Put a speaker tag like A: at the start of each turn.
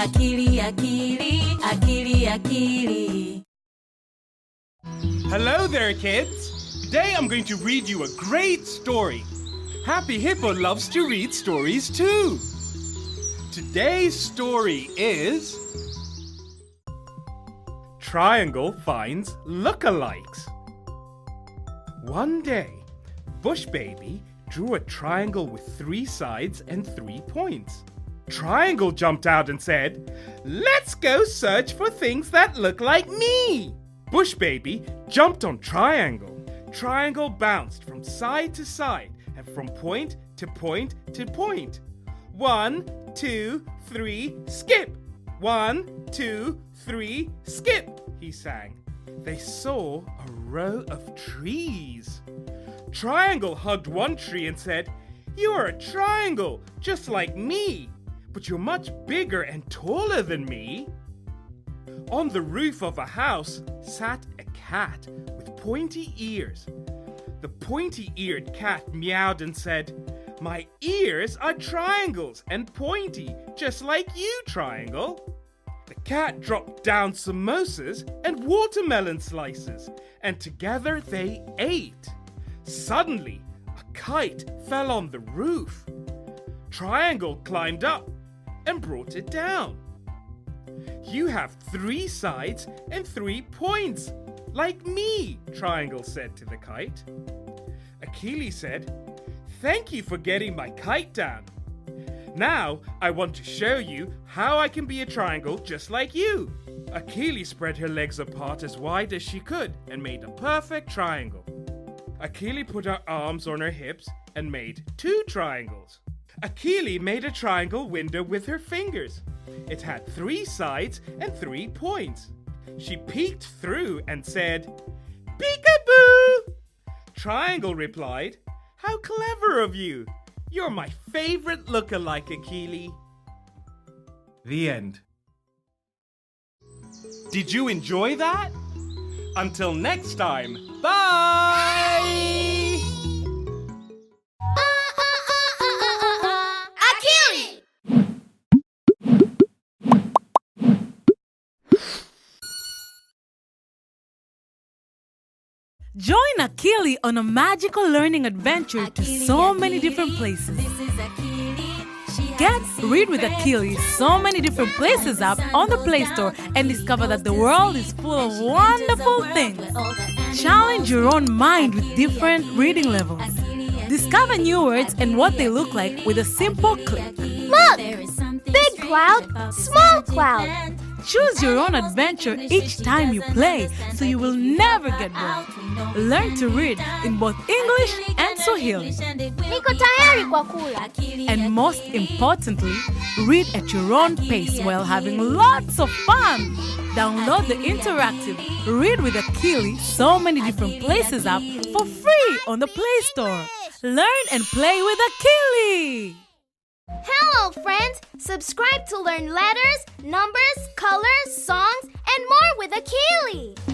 A: Akili, akili, akili, akili.
B: Hello there, kids. Today I'm going to read you a great story. Happy Hippo loves to read stories too. Today's story is Triangle finds lookalikes. One day, Bush Baby drew a triangle with three sides and three points. Triangle jumped out and said, Let's go search for things that look like me. Bush Baby jumped on Triangle. Triangle bounced from side to side and from point to point to point. One, two, three, skip! One, two, three, skip! He sang. They saw a row of trees. Triangle hugged one tree and said, You are a triangle, just like me, but you're much bigger and taller than me. On the roof of a house sat a cat with pointy ears. The pointy eared cat meowed and said, My ears are triangles and pointy, just like you, Triangle. The cat dropped down samosas and watermelon slices, and together they ate. Suddenly, a kite fell on the roof. Triangle climbed up and brought it down. You have three sides and three points, like me, Triangle said to the kite. Akili said, Thank you for getting my kite down. Now I want to show you how I can be a triangle just like you. Akili spread her legs apart as wide as she could and made a perfect triangle. Akili put her arms on her hips and made two triangles. Akili made a triangle window with her fingers. It had three sides and three points. She peeked through and said, Peekaboo! Triangle replied, How clever of you! You're my favorite lookalike, Akili. The end. Did you enjoy that? Until next time, bye!
C: Join Akili on a magical learning adventure to
A: Akili,
C: so many different places.
A: This is Akili. She
C: Get Read with
A: secrets.
C: Akili so many different places app on the Play Store and discover that the world is full of wonderful things. Challenge your own mind with different reading levels. Discover new words and what they look like with a simple click.
D: Look! Big cloud, small cloud.
C: Choose your own adventure each time you play so you will never get bored. Learn to read in both English and Swahili.
D: Niko tayari kwa kula.
C: And most importantly, read at your own pace while having lots of fun. Download the interactive Read with Akili so many different places app for free on the Play Store. Learn and play with Akili.
D: And subscribe to learn letters, numbers, colors, songs, and more with Akili!